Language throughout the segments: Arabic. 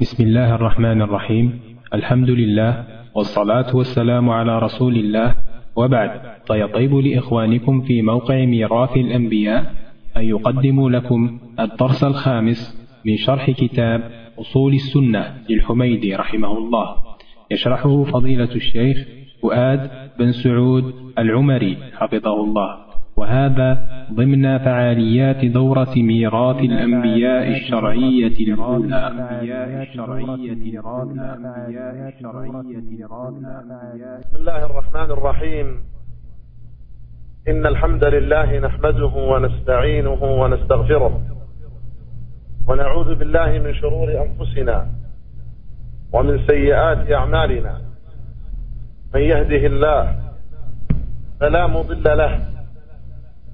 بسم الله الرحمن الرحيم. الحمد لله والصلاة والسلام على رسول الله. وبعد فيطيب لإخوانكم في موقع ميراث الأنبياء أن يقدموا لكم الدرس الخامس من شرح كتاب أصول السنة للحميدي رحمه الله. يشرحه فضيلة الشيخ فؤاد بن سعود العمري حفظه الله. وهذا ضمن فعاليات دورة ميراث الأنبياء الشرعية الأولى. بسم الله الرحمن الرحيم. إن الحمد لله نحمده ونستعينه ونستغفره ونعوذ بالله من شرور أنفسنا ومن سيئات أعمالنا. من يهده الله فلا مضل له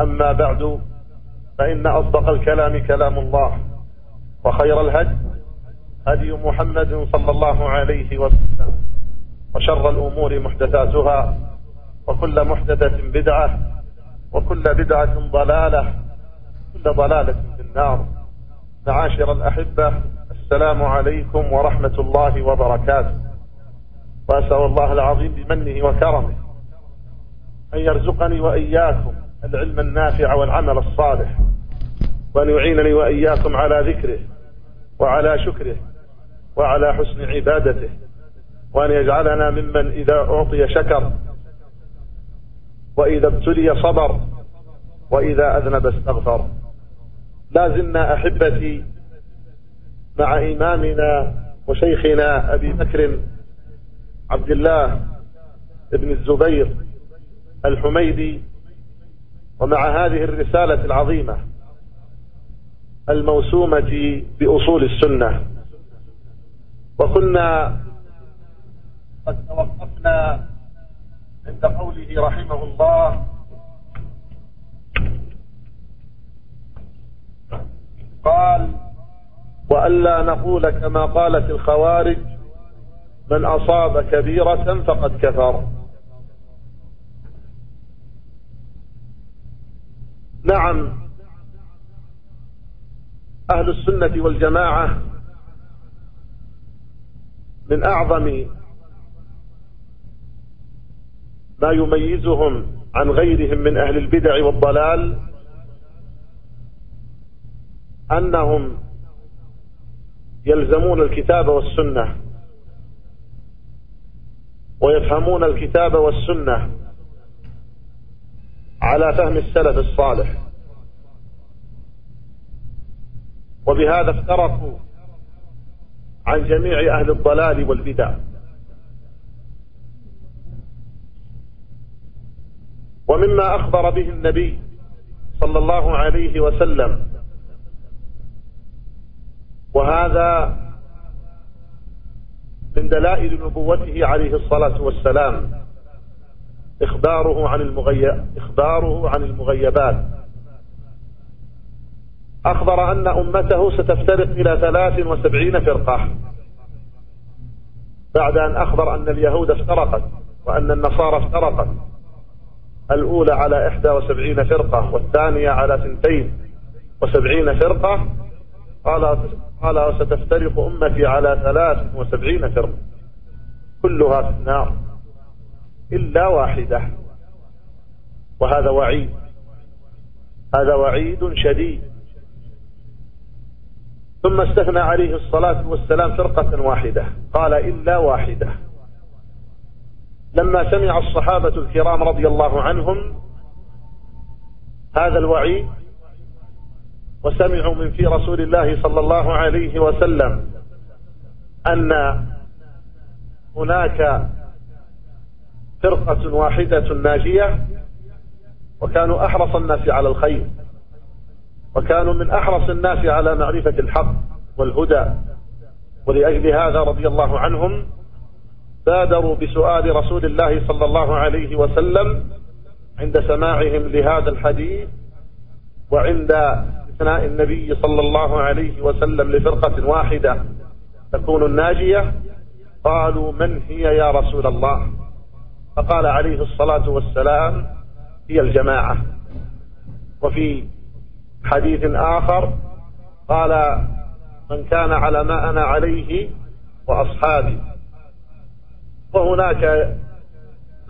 أما بعد فإن أصدق الكلام كلام الله وخير الهدي هدي محمد صلى الله عليه وسلم وشر الأمور محدثاتها وكل محدثة بدعة وكل بدعة ضلالة كل ضلالة في النار. معاشر الأحبة السلام عليكم ورحمة الله وبركاته. وأسأل الله العظيم بمنه وكرمه أن يرزقني وإياكم العلم النافع والعمل الصالح. وأن يعينني وإياكم على ذكره وعلى شكره وعلى حسن عبادته. وأن يجعلنا ممن إذا أعطي شكر وإذا ابتلي صبر وإذا أذنب استغفر. لا زلنا أحبتي مع إمامنا وشيخنا أبي بكر عبد الله بن الزبير الحميدي ومع هذه الرسالة العظيمة الموسومة بأصول السنة. وكنا قد توقفنا عند قوله رحمه الله قال وألا نقول كما قالت الخوارج من أصاب كبيرة فقد كفر. نعم. أهل السنة والجماعة من أعظم ما يميزهم عن غيرهم من أهل البدع والضلال أنهم يلزمون الكتاب والسنة ويفهمون الكتاب والسنة على فهم السلف الصالح. وبهذا افترقوا عن جميع أهل الضلال والبدع. ومما أخبر به النبي صلى الله عليه وسلم. وهذا من دلائل نبوته عليه الصلاة والسلام. إخباره عن المغيب إخباره عن المغيبات. أخبر أن أمته ستفترق إلى ثلاث وسبعين فرقة. بعد أن أخبر أن اليهود افترقت وأن النصارى افترقت. الأولى على إحدى وسبعين فرقة والثانية على ثنتين وسبعين فرقة. قال قال وستفترق أمتي على ثلاث وسبعين فرقة. كلها في النار. إلا واحدة. وهذا وعيد. هذا وعيد شديد. ثم استثنى عليه الصلاة والسلام فرقة واحدة. قال إلا واحدة. لما سمع الصحابة الكرام رضي الله عنهم هذا الوعيد وسمعوا من في رسول الله صلى الله عليه وسلم أن هناك فرقة واحدة ناجية وكانوا أحرص الناس على الخير وكانوا من أحرص الناس على معرفة الحق والهدى. ولأجل هذا رضي الله عنهم بادروا بسؤال رسول الله صلى الله عليه وسلم عند سماعهم لهذا الحديث وعند استثناء النبي صلى الله عليه وسلم لفرقة واحدة تكون الناجية قالوا من هي يا رسول الله؟ فقال عليه الصلاة والسلام هي الجماعة. وفي حديث آخر قال من كان على ما أنا عليه وأصحابي. وهناك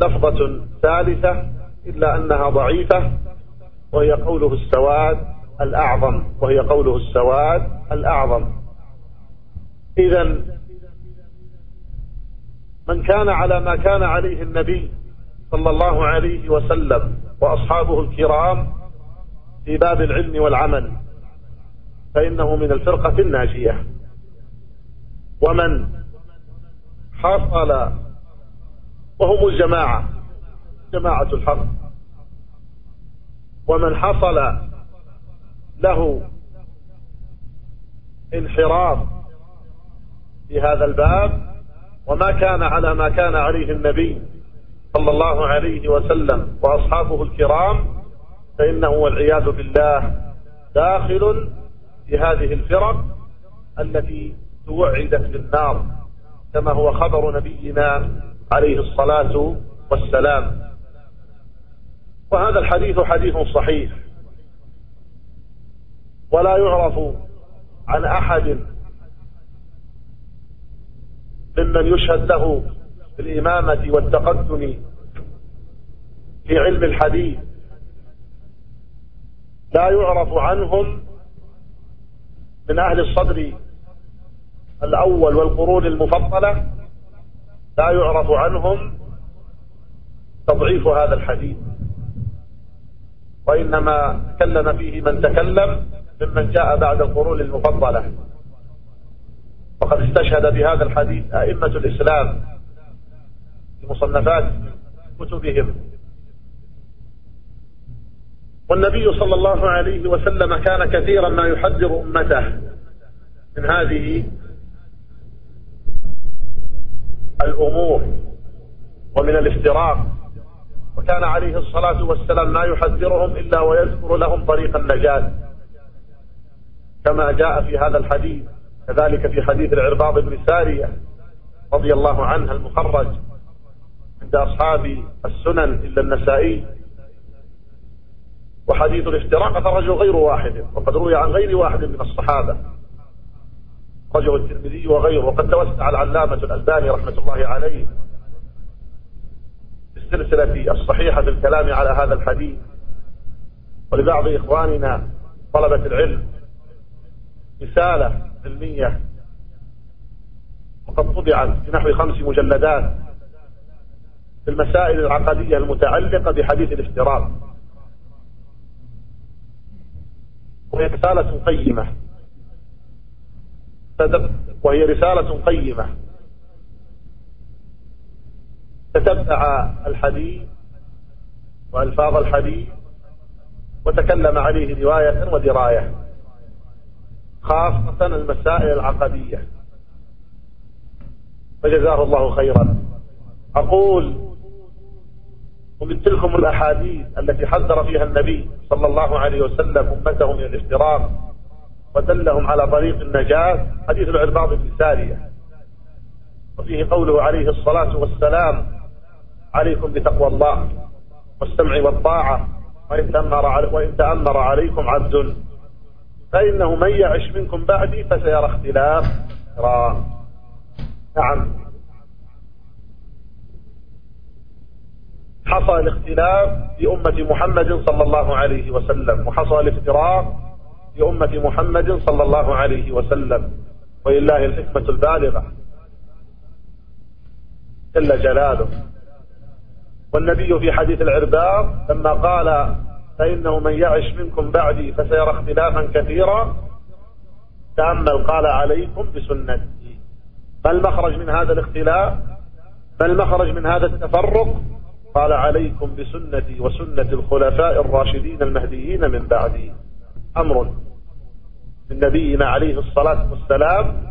لفظة ثالثة إلا أنها ضعيفة وهي قوله السواد الأعظم وهي قوله السواد الأعظم. إذا من كان على ما كان عليه النبي صلى الله عليه وسلم وأصحابه الكرام في باب العلم والعمل فإنه من الفرقة الناجية. ومن حصل وهم الجماعة جماعة الحق ومن حصل له انحراف في هذا الباب وما كان على ما كان عليه النبي صلى الله عليه وسلم وأصحابه الكرام فإنه والعياذ بالله داخل في هذه الفرق التي توعدت بالنار كما هو خبر نبينا عليه الصلاة والسلام. وهذا الحديث حديث صحيح. ولا يعرف عن أحد ممن يشهد له بالإمامة والتقدم في علم الحديث. لا يعرف عنهم من أهل الصدر الأول والقرون المفضلة. لا يعرف عنهم تضعيف هذا الحديث. وإنما تكلم فيه من تكلم ممن جاء بعد القرون المفضلة. وقد استشهد بهذا الحديث أئمة الإسلام في مصنفات كتبهم. والنبي صلى الله عليه وسلم كان كثيرا ما يحذر أمته من هذه الأمور ومن الافتراق. وكان عليه الصلاة والسلام ما يحذرهم إلا ويذكر لهم طريق النجاة كما جاء في هذا الحديث. كذلك في حديث العرباض بن سارية رضي الله عنه المخرج عند أصحاب السنن إلا النسائي وحديث الافتراق خرجه غير واحد وقد روي عن غير واحد من الصحابة. خرجه الترمذي وغيره وقد توسع العلامة الألباني رحمة الله عليه في السلسلة الصحيحة في الكلام على هذا الحديث. ولبعض إخواننا طلبة العلم رسالة علمية وقد طبعت في نحو خمس مجلدات في المسائل العقدية المتعلقة بحديث الافتراق. وهي رسالة قيمة. وهي رسالة قيمة. تتبع الحديث وألفاظ الحديث وتكلم عليه رواية ودراية. خاصة المسائل العقدية. فجزاه الله خيرا. أقول ومن تلكم الأحاديث التي حذر فيها النبي صلى الله عليه وسلم أمته من الافتراق ودلهم على طريق النجاة حديث العرباض بن سارية وفيه قوله عليه الصلاة والسلام عليكم بتقوى الله والسمع والطاعة وإن تأمر, وإن تأمر عليكم عبد فإنه من يعش منكم بعدي فسيرى اختلاف نعم. حصل الاختلاف في أمة محمد صلى الله عليه وسلم وحصل الافتراق في أمة محمد صلى الله عليه وسلم ولله الحكمة البالغة. جل جلاله. والنبي في حديث العرباض لما قال فإنه من يعش منكم بعدي فسيرى اختلافا كثيرا. تأمل قال عليكم بسنتي. ما المخرج من هذا الاختلاف؟ ما المخرج من هذا التفرق؟ قال عليكم بسنتي وسنة الخلفاء الراشدين المهديين من بعدي. أمر من نبينا عليه الصلاة والسلام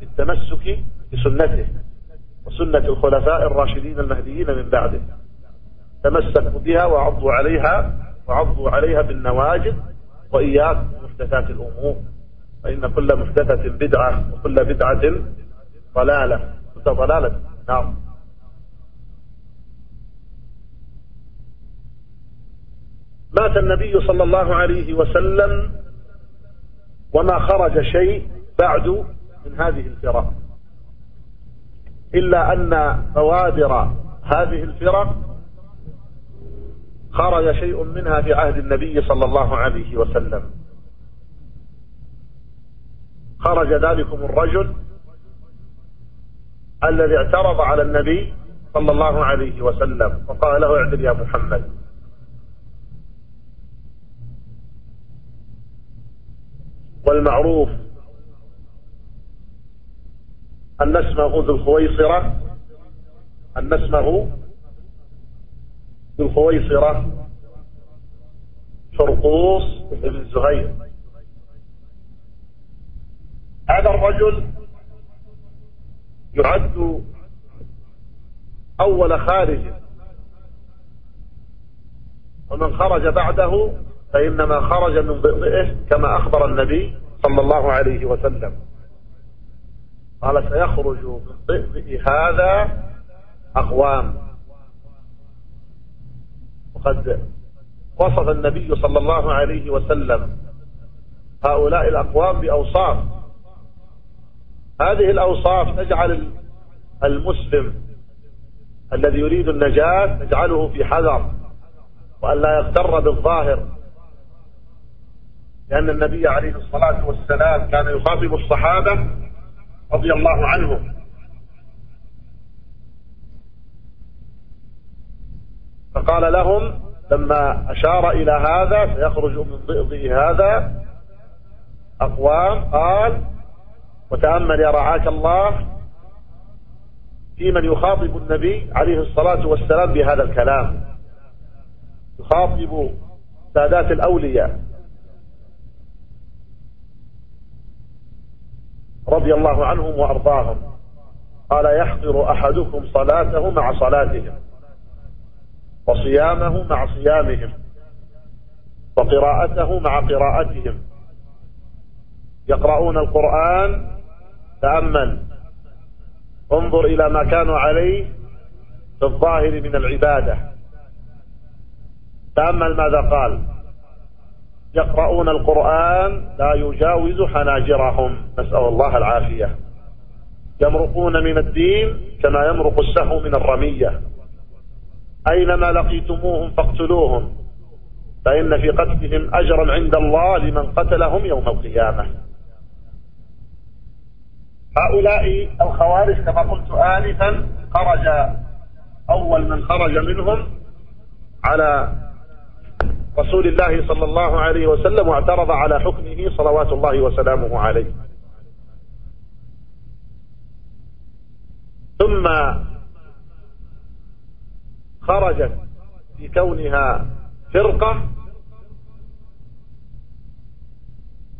بالتمسك بسنته وسنة الخلفاء الراشدين المهديين من بعده. تمسكوا بها وعضوا عليها وعضوا عليها بالنواجد وإياكم محدثات الأمور. فإن كل محدثة بدعة وكل بدعة ضلالة. كل ضلالة. نعم. مات النبي صلى الله عليه وسلم وما خرج شيء بعد من هذه الفرق. إلا أن بوادر هذه الفرق خرج شيء منها في عهد النبي صلى الله عليه وسلم. خرج ذلكم الرجل الذي اعترض على النبي صلى الله عليه وسلم وقال له اعدل يا محمد. والمعروف أن اسمه ذو الخويصرة أن اسمه ذو الخويصرة شرقوس بن زهير هذا الرجل يعد أول خارج. ومن خرج بعده فإنما خرج من ضئه كما أخبر النبي صلى الله عليه وسلم. قال سيخرج من ضئه هذا أقوام. وقد وصف النبي صلى الله عليه وسلم هؤلاء الأقوام بأوصاف. هذه الأوصاف تجعل المسلم الذي يريد النجاة تجعله في حذر وأن لا يغتر بالظاهر. لأن النبي عليه الصلاة والسلام كان يخاطب الصحابة رضي الله عنهم. فقال لهم لما أشار إلى هذا سيخرج من ضئضه هذا أقوام قال وتأمل يا رعاك الله في من يخاطب النبي عليه الصلاة والسلام بهذا الكلام. يخاطب سادات الأولياء. رضي الله عنهم وأرضاهم. قال يحضر أحدكم صلاته مع صلاتهم. وصيامه مع صيامهم وقراءته مع قراءتهم. يقرؤون القرآن تأمل. انظر إلى ما كانوا عليه في الظاهر من العبادة. تأمل ماذا قال؟ يقرؤون القرآن لا يجاوز حناجرهم. نسأل الله العافية. يمرقون من الدين كما يمرق السهم من الرمية. أينما لقيتموهم فاقتلوهم فإن في قتلهم أجرا عند الله لمن قتلهم يوم القيامة. هؤلاء الخوارج كما قلت آنفا خرج أول من خرج منهم على رسول الله صلى الله عليه وسلم واعترض على حكمه صلوات الله وسلامه عليه. ثم خرجت في كونها فرقة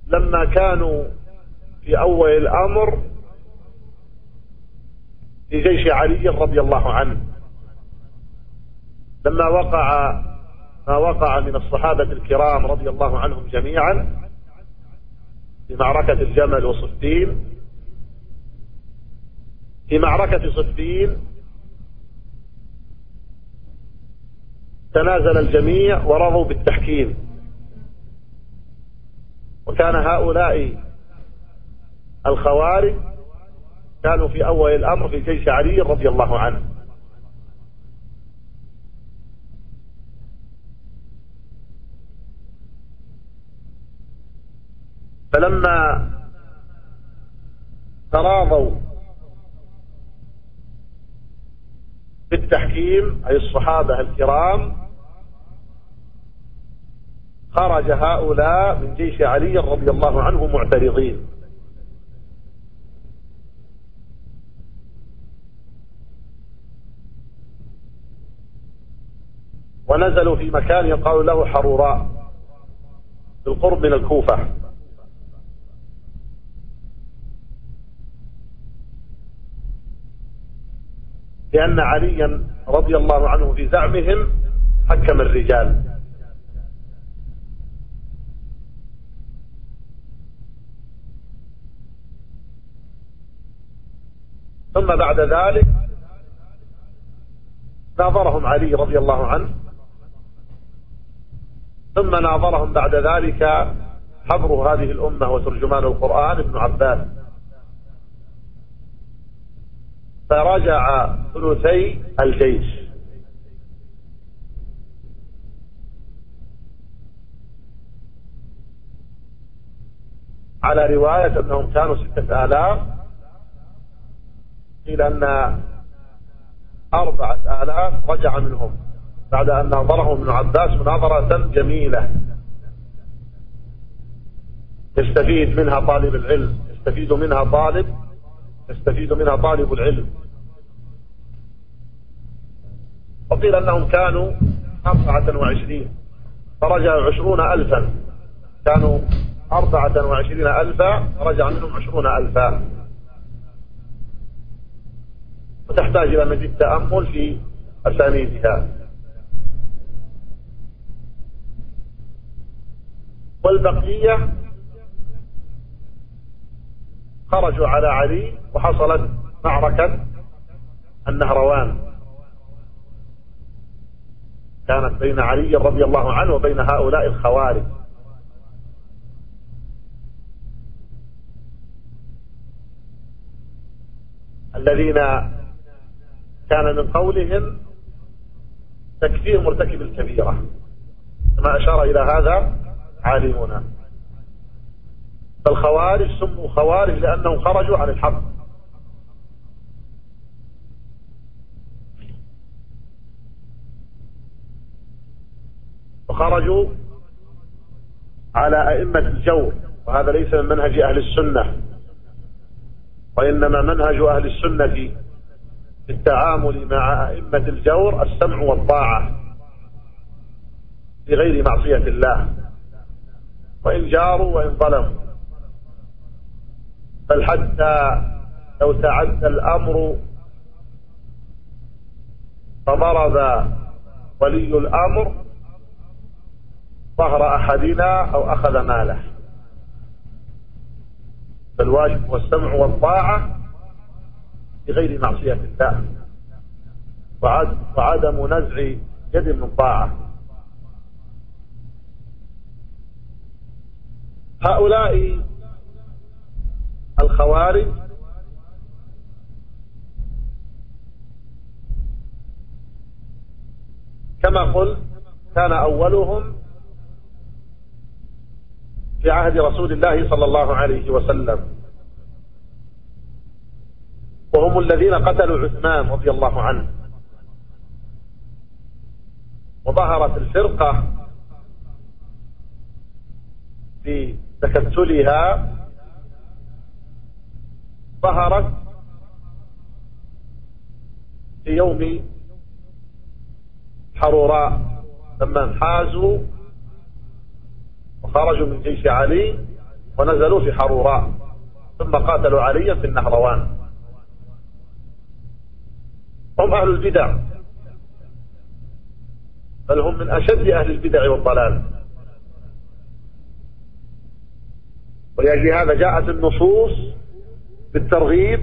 لما كانوا في أول الأمر في جيش علي رضي الله عنه. لما وقع ما وقع من الصحابة الكرام رضي الله عنهم جميعا في معركة الجمل وصفين في معركة صفين تنازل الجميع ورضوا بالتحكيم. وكان هؤلاء الخوارج كانوا في أول الأمر في جيش علي رضي الله عنه. فلما تراضوا بالتحكيم أي الصحابة الكرام خرج هؤلاء من جيش علي رضي الله عنه معترضين. ونزلوا في مكان يقال له حروراء بالقرب من الكوفة. لأن عليا رضي الله عنه في زعمهم حكم الرجال. ثم بعد ذلك ناظرهم علي رضي الله عنه. ثم ناظرهم بعد ذلك حبر هذه الأمة وترجمان القرآن ابن عباس. فرجع ثلثي الجيش. على رواية أنهم كانوا ستة آلاف قيل أن أربعة آلاف رجع منهم بعد أن ناظرهم ابن عباس مناظرة جميلة. يستفيد منها طالب العلم يستفيد منها طالب يستفيد منها طالب العلم. وقيل أنهم كانوا أربعة وعشرين فرجع عشرون ألفا. كانوا أربعة وعشرين ألفا فرجع منهم عشرون ألفا. وتحتاج إلى مزيد تأمل في أسانيدها. والبقية خرجوا على علي وحصلت معركة النهروان. كانت بين علي رضي الله عنه وبين هؤلاء الخوارج. الذين كان من قولهم تكفير مرتكب الكبيرة. كما أشار إلى هذا عالمنا. فالخوارج سموا خوارج لأنهم خرجوا عن الحق. وخرجوا على أئمة الجور وهذا ليس من منهج أهل السنة. وإنما منهج أهل السنة في التعامل مع أئمة الجور السمع والطاعة بغير معصية الله. وإن جاروا وإن ظلموا. بل حتى لو تعدى الأمر فضرب ولي الأمر ظهر أحدنا أو أخذ ماله. فالواجب هو السمع والطاعة بغير معصية الله. وعدم نزع يد من طاعة. هؤلاء الخوارج كما قلت كان أولهم في عهد رسول الله صلى الله عليه وسلم. وهم الذين قتلوا عثمان رضي الله عنه. وظهرت الفرقة بتكتلها ظهرت في يوم حروراء لما انحازوا وخرجوا من جيش علي ونزلوا في حروراء ثم قاتلوا عليا في النهروان. هم أهل البدع. بل هم من أشد أهل البدع والضلال. ولأجل هذا جاءت النصوص بالترغيب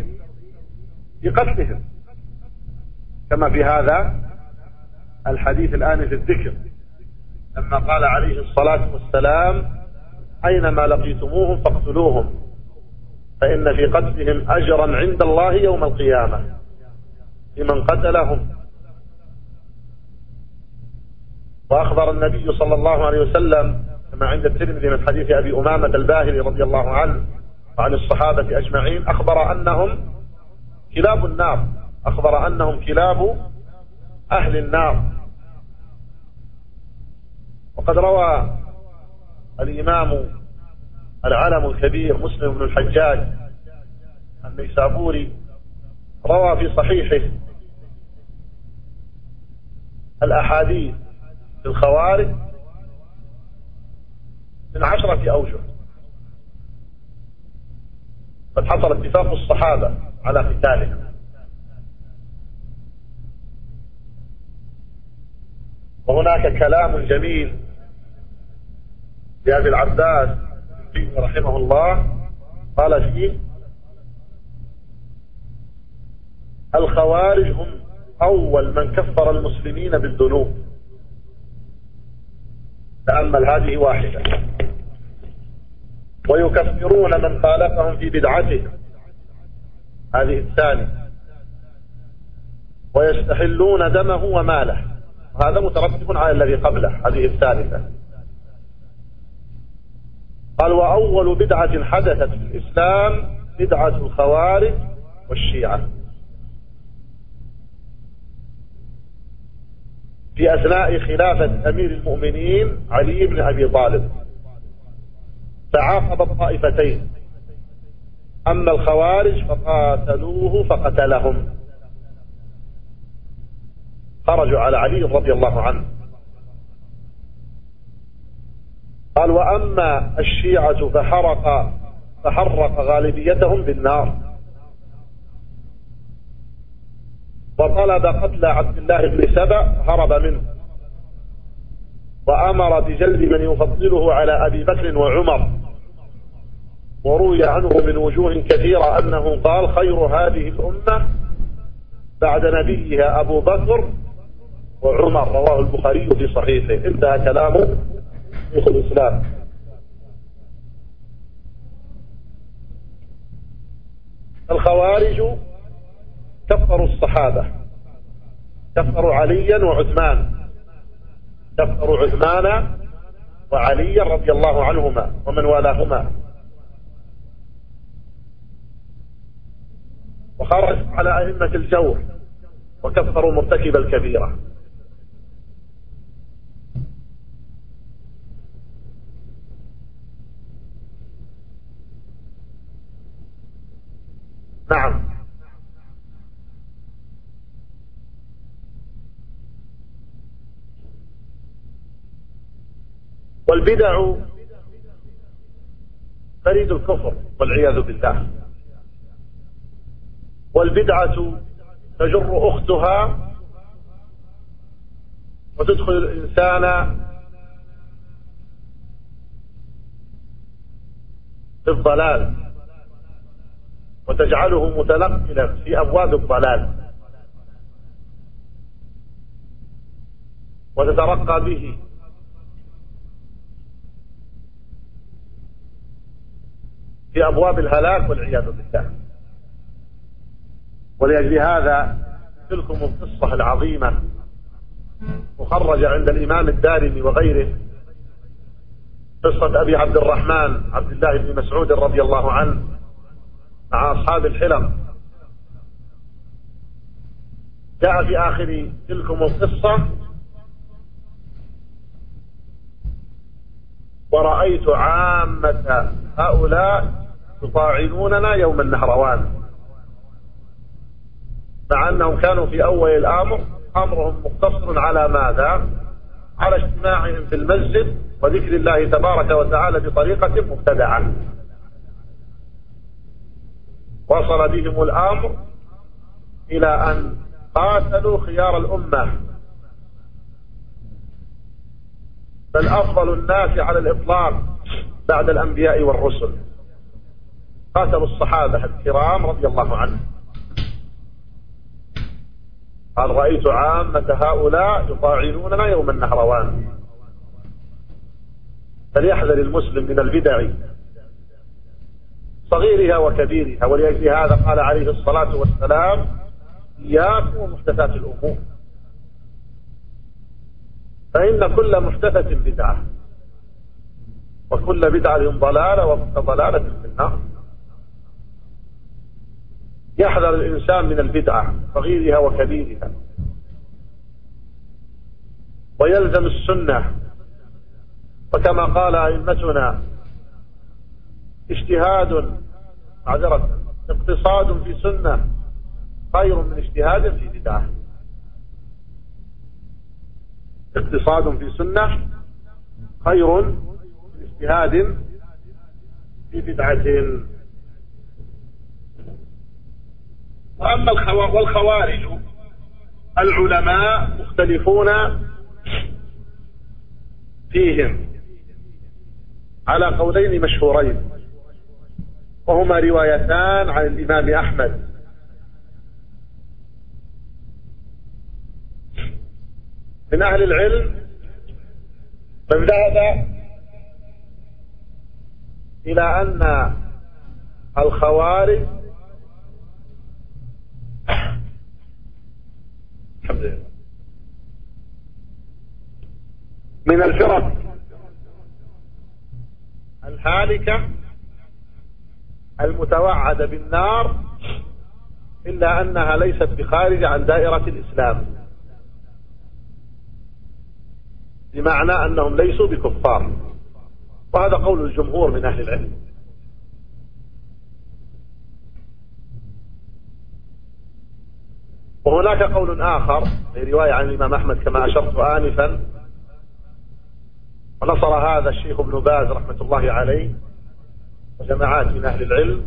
في قتلهم. كما في هذا الحديث الآن في الذكر. لما قال عليه الصلاة والسلام أينما لقيتموهم فاقتلوهم فإن في قتلهم أجرا عند الله يوم القيامة. لمن قتلهم. وأخبر النبي صلى الله عليه وسلم كما عند الترمذي من حديث أبي أمامة الباهلي رضي الله عنه وعن الصحابة أجمعين أخبر أنهم كلاب النار. أخبر أنهم كلاب أهل النار. وقد روى الإمام العلم الكبير مسلم بن الحجاج النيسابوري روى في صحيحه الأحاديث في الخوارج من عشرة أوجه. قد حصل اتفاق الصحابة على قتالهم. وهناك كلام جميل لأبي العباس رحمه الله. قال فيه الخوارج هم أول من كفر المسلمين بالذنوب. تأمل هذه واحدة. ويكفرون من خالفهم في بدعته. هذه الثانية. ويستحلون دمه وماله. هذا مترتب على الذي قبله. هذه الثالثة. قال وأول بدعة حدثت في الإسلام بدعة الخوارج والشيعة. في أثناء خلافة أمير المؤمنين علي بن أبي طالب. تعاقب الطائفتين أما الخوارج فقاتلوه فقتلهم. خرجوا على علي رضي الله عنه. قال وأما الشيعة فحرق فحرق غالبيتهم بالنار وطلب قتل عبد الله بن سبأ هرب منه. وأمر بجلد من يفضله على أبي بكر وعمر. وروي عنه من وجوه كثيرة أنه قال خير هذه الأمة بعد نبيها أبو بكر وعمر. رواه البخاري في صحيحه. انتهى كلامه شيخ الإسلام. الخوارج كفروا الصحابة. كفروا عليا وعثمان. كفروا عثمان وعليا رضي الله عنهما ومن والاهما. وخرج على أئمة الجور وكفروا مرتكب الكبيرة. نعم. والبدع فريد الكفر والعياذ بالله. والبدعة تجر أختها وتدخل الإنسان في الضلال وتجعله متنقلا في أبواب الضلال. وتترقى به في أبواب الهلاك والعياذ بالله. ولأجل هذا تلكم القصة العظيمة مخرجة عند الإمام الدارمي وغيره قصة أبي عبد الرحمن عبد الله بن مسعود رضي الله عنه مع أصحاب الحلم. جاء في آخر تلكم القصة ورأيت عامة هؤلاء يطاعنوننا يوم النهروان مع أنهم كانوا في أول الأمر أمرهم مقتصر على ماذا؟ على اجتماعهم في المسجد وذكر الله تبارك وتعالى بطريقة مبتدعة. وصل بهم الأمر إلى أن قاتلوا خيار الأمة. بل أفضل الناس على الإطلاق بعد الأنبياء والرسل. قاتلوا الصحابة الكرام رضي الله عنهم. قال رأيت عامة هؤلاء يطاعنوننا يوم النهروان فليحذر المسلم من البدع. صغيرها وكبيرها ولأجل هذا قال عليه الصلاة والسلام إياكم ومحدثات الأمور. فإن كل محدثة بدعة وكل بدعة ضلالة وكل ضلالة في النار. يحذر الإنسان من البدعة صغيرها وكبيرها. ويلزم السنة. وكما قال أئمتنا اجتهاد معذرة اقتصاد في سنة خير من اجتهاد في بدعة. اقتصاد في سنة خير من اجتهاد في بدعة. وأما والخوارج العلماء مختلفون فيهم على قولين مشهورين وهما روايتان عن الإمام أحمد. من أهل العلم من ذهب إلى أن الخوارج الحمد لله من الفرق. الهالكة المتوعد بالنار إلا أنها ليست بخارجة عن دائرة الإسلام. بمعنى أنهم ليسوا بكفار. وهذا قول الجمهور من أهل العلم. وهناك قول آخر في رواية عن الإمام أحمد كما أشرت آنفا. ونصر هذا الشيخ ابن باز رحمة الله عليه وجماعات من أهل العلم.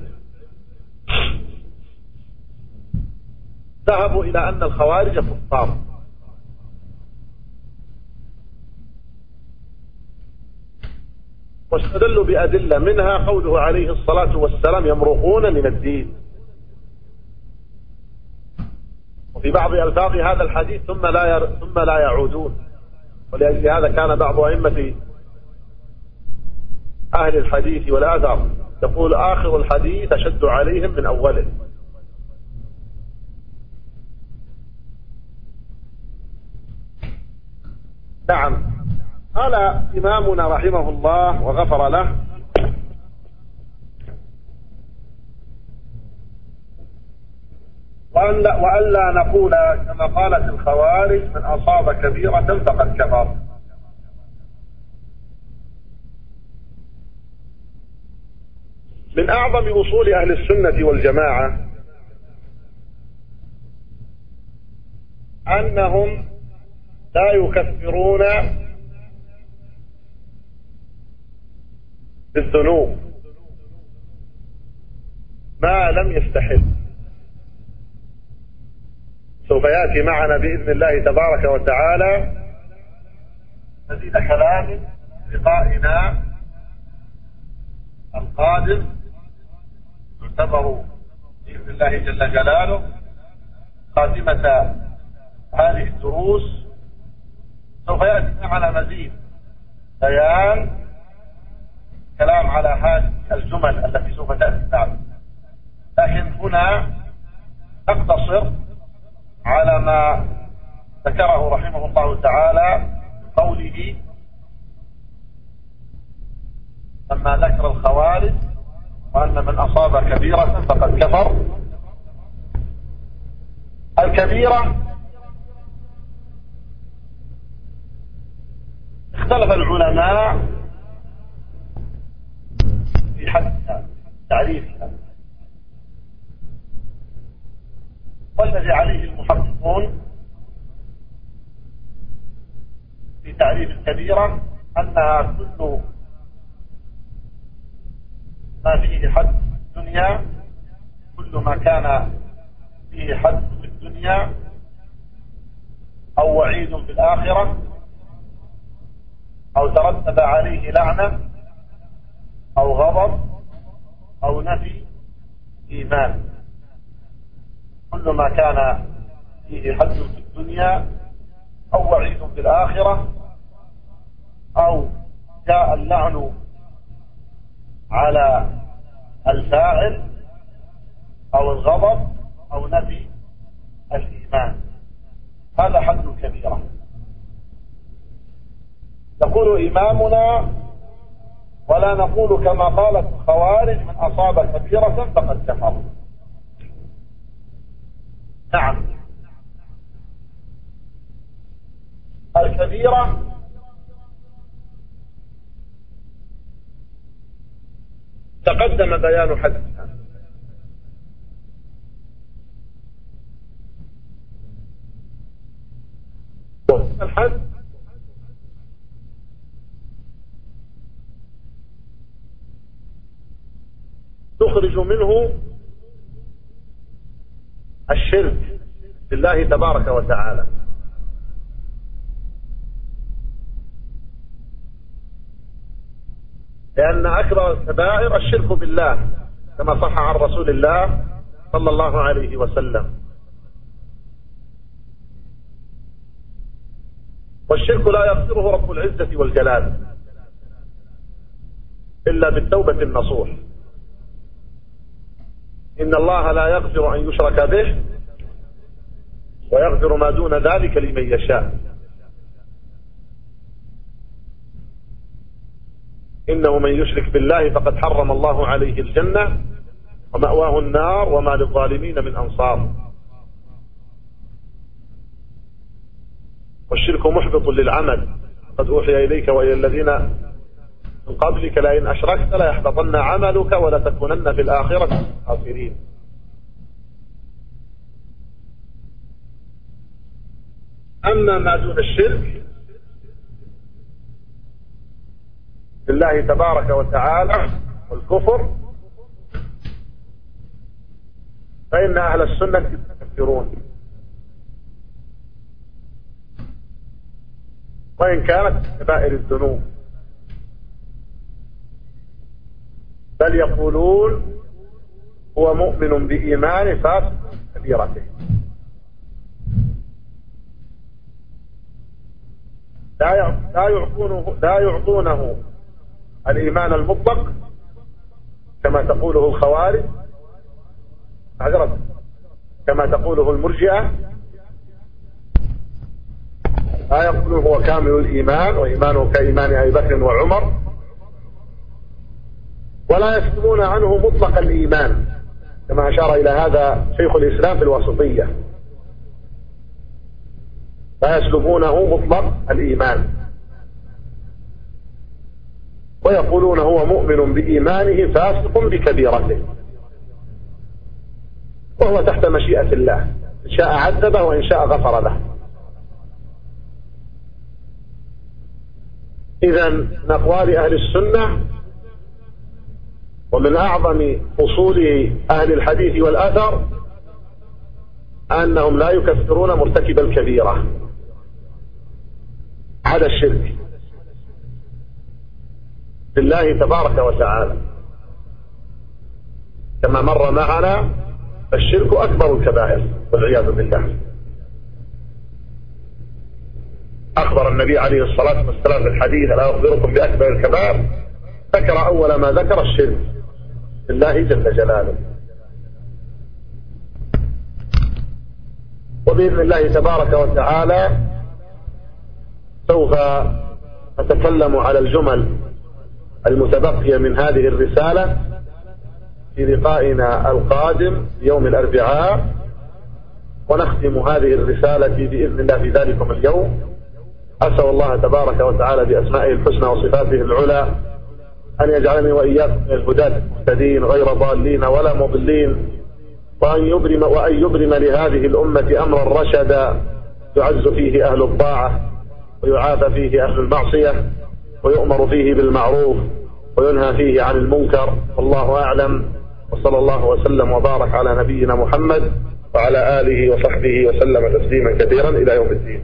ذهبوا إلى أن الخوارج كفار. واستدلوا بأدلة منها قوله عليه الصلاة والسلام يمرقون من الدين. وفي بعض ألفاظ هذا الحديث ثم لا ير... ثم لا يعودون. ولأجل هذا كان بعض أئمة أهل الحديث والآثار يقول آخر الحديث أشد عليهم من أوله. نعم. قال إمامنا رحمه الله وغفر له وألا نقول كما قالت الخوارج من أصاب كبيرة فقد كفر. من أعظم أصول أهل السنة والجماعة أنهم لا يكفرون بالذنوب. ما لم يستحل. يأتي معنا بإذن الله تبارك وتعالى. مزيد كلام لقائنا القادم يعتبر بإذن الله جل جلاله خاتمة هذه الدروس. سوف يأتي معنا مزيد بيان كلام على هذه الجمل التي سوف تأتي بعد. لكن هنا نقتصر على ما ذكره رحمه الله تعالى قوله لما ذكر الخوارج وأن من أصاب كبيرة فقد كفر. الكبيرة اختلف العلماء في حد تعريفها. والذي عليه المحققون في تعريف الكبيرة أنها كل ما فيه حد في الدنيا كل ما كان فيه حد في الدنيا أو وعيد في الآخرة أو ترتب عليه لعنة أو غضب أو نفي إيمان. كل ما كان فيه حد في الدنيا أو وعيد في الآخرة أو جاء اللعن على الفاعل أو الغضب أو نفي الإيمان. هذا حد كبيرة يقول إمامنا ولا نقول كما قالت الخوارج من أصاب كبيرة فقد كفر. نعم. الكبيرة. تقدم بيان حدها الحد. تخرج منه الشرك بالله تبارك وتعالى. لأن أكبر الكبائر الشرك بالله كما صح عن رسول الله صلى الله عليه وسلم. والشرك لا يغفره رب العزة والجلال إلا بالتوبة النصوح. إن الله لا يغفر أن يشرك به ويغفر ما دون ذلك لمن يشاء. إنه من يشرك بالله فقد حرم الله عليه الجنة ومأواه النار وما للظالمين من أنصار. والشرك محبط للعمل. قد أوحي إليك وإلى الذين من قبلك لئن أشركت ليحبطن عملك ولتكونن في الآخرة خاسرين أما ما دون الشرك بالله تبارك وتعالى والكفر فإن أهل السنة يكفرون وإن كانت كبائر الذنوب. بل يقولون هو مؤمن بإيمان فاسق كبيرته. لا يعطونه لا يعطونه الإيمان المطلق كما تقوله الخوارج. كما تقوله المرجئة. لا يقول هو كامل الإيمان وإيمانه كإيمان أبي بكر وعمر. ولا يسلمون عنه مطلق الإيمان. كما أشار إلى هذا شيخ الإسلام في الوسطية لا يسلبونه مطلق الإيمان. ويقولون هو مؤمن بإيمانه فاسق بكبيرته. وهو تحت مشيئة الله. إن شاء عذبه وإن شاء غفر له. إذا من أقوال أهل السنة ومن أعظم أصول أهل الحديث والأثر أنهم لا يكفرون مرتكب الكبيرة. هذا الشرك. بالله تبارك وتعالى. كما مر معنا الشرك أكبر الكبائر والعياذ بالله. أخبر النبي عليه الصلاة والسلام في الحديث ألا أخبركم بأكبر الكبائر. ذكر أول ما ذكر الشرك. بالله جل جلاله. وبإذن الله تبارك وتعالى سوف أتكلم على الجمل المتبقية من هذه الرسالة في لقائنا القادم يوم الأربعاء ونختم هذه الرسالة بإذن الله في ذلكم اليوم. أسأل الله تبارك وتعالى بأسمائه الحسنى وصفاته العلى أن يجعلني وإياكم من الهداة المهتدين غير ضالين ولا مضلين وأن يبرم, وأن يبرم لهذه الأمة أمرا رشدا يعز فيه أهل الطاعة ويعافى فيه أهل المعصية ويؤمر فيه بالمعروف وينهى فيه عن المنكر والله أعلم وصلى الله وسلم وبارك على نبينا محمد وعلى آله وصحبه وسلم تسليما كثيرا إلى يوم الدين